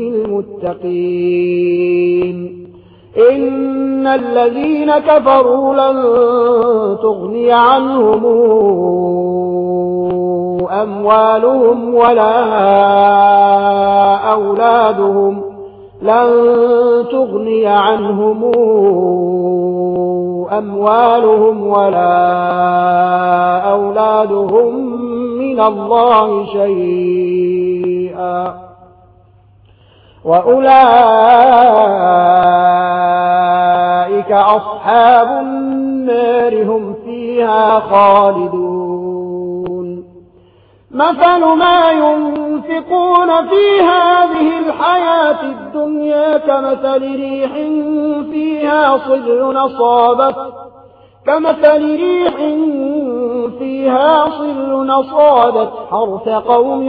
للمتقين. إن الذين كفروا لن تغني عنهم أموالهم ولا أولادهم. لن تغني عنهم أموالهم ولا أولادهم من الله شيء. وأولئك أصحاب النار هم فيها خالدون مثل ما ينفقون في هذه الحياة الدنيا كمثل ريح فيها صل نصابت كمثل ريح فيها صل نصادت حرث قوم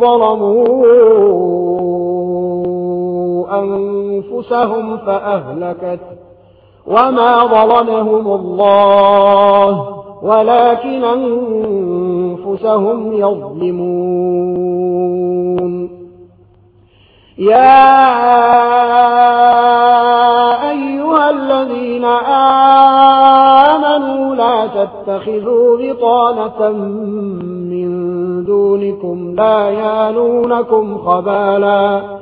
ظلمون أنفسهم فأهلكت وما ظلمهم الله ولكن أنفسهم يظلمون يا أيها الذين آمنوا لا تتخذوا بطانة من دونكم لا يالونكم خبالاً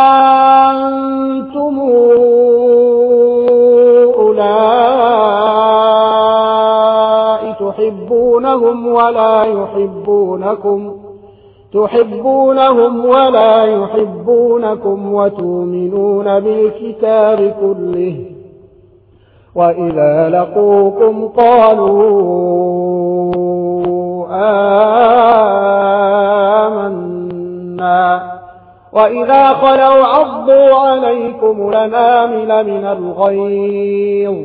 أنتم تحبونهم ولا يحبونكم تحبونهم ولا يحبونكم وتؤمنون بالكتاب كله وإذا لقوكم قالوا وإذا خلوا عضوا عليكم لنامل من الغيظ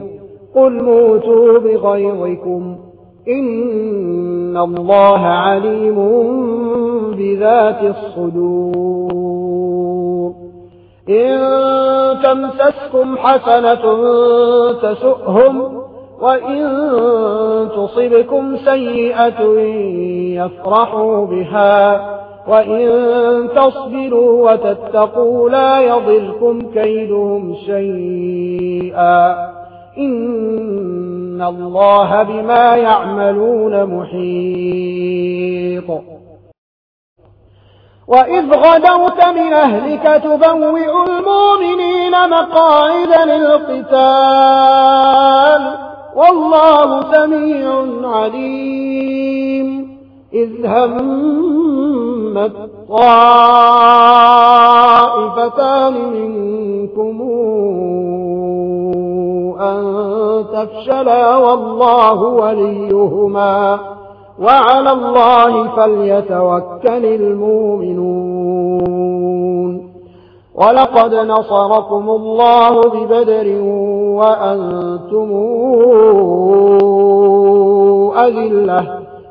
قل موتوا بغيظكم إن الله عليم بذات الصدور إن تمسسكم حسنة تسؤهم وإن تصبكم سيئة يفرحوا بها وإن تصبروا وتتقوا لا يضلكم كيدهم شيئا إن الله بما يعملون محيط وإذ غدوت من أهلك تبوئ المؤمنين مقاعد للقتال والله سميع عليم إذ هم هَمَّتْ طَائِفَتَانِ مِنْكُمْ أَنْ تَفْشَلَا وَاللَّهُ وَلِيُّهُمَا وَعَلَى اللَّهِ فَلْيَتَوَكَّلِ الْمُؤْمِنُونَ وَلَقَدْ نَصَرَكُمُ اللَّهُ بِبَدْرٍ وَأَنْتُمُ أَذِلَّةٌ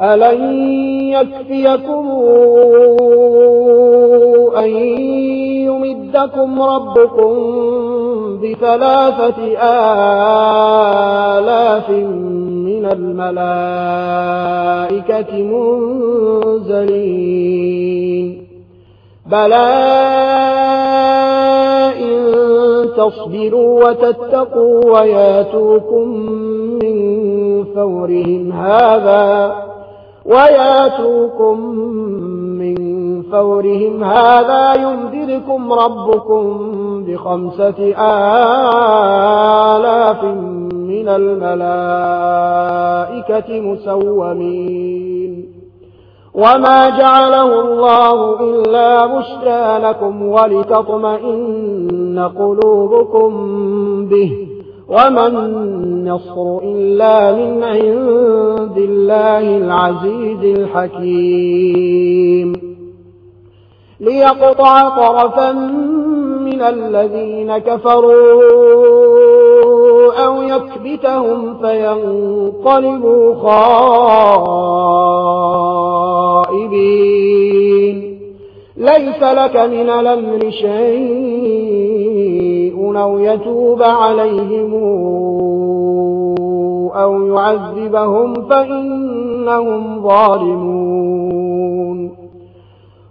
ألن يكفيكم أن يمدكم ربكم بثلاثة آلاف من الملائكة منزلين بلى إن تصبروا وتتقوا وياتوكم من فورهم هذا وياتوكم من فورهم هذا ينذركم ربكم بخمسة آلاف من الملائكة مسومين وما جعله الله إلا بشرى لكم ولتطمئن قلوبكم به وما النصر إلا من عند الله العزيز الحكيم. ليقطع طرفا من الذين كفروا أو يكبتهم فينقلبوا خائبين. ليس لك من الأمر شيء أو يتوب عليهم أو يعذبهم فإنهم ظالمون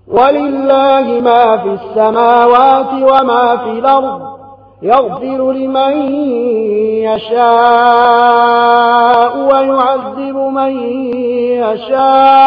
ولله ما في السماوات وما في الأرض يغفر لمن يشاء ويعذب من يشاء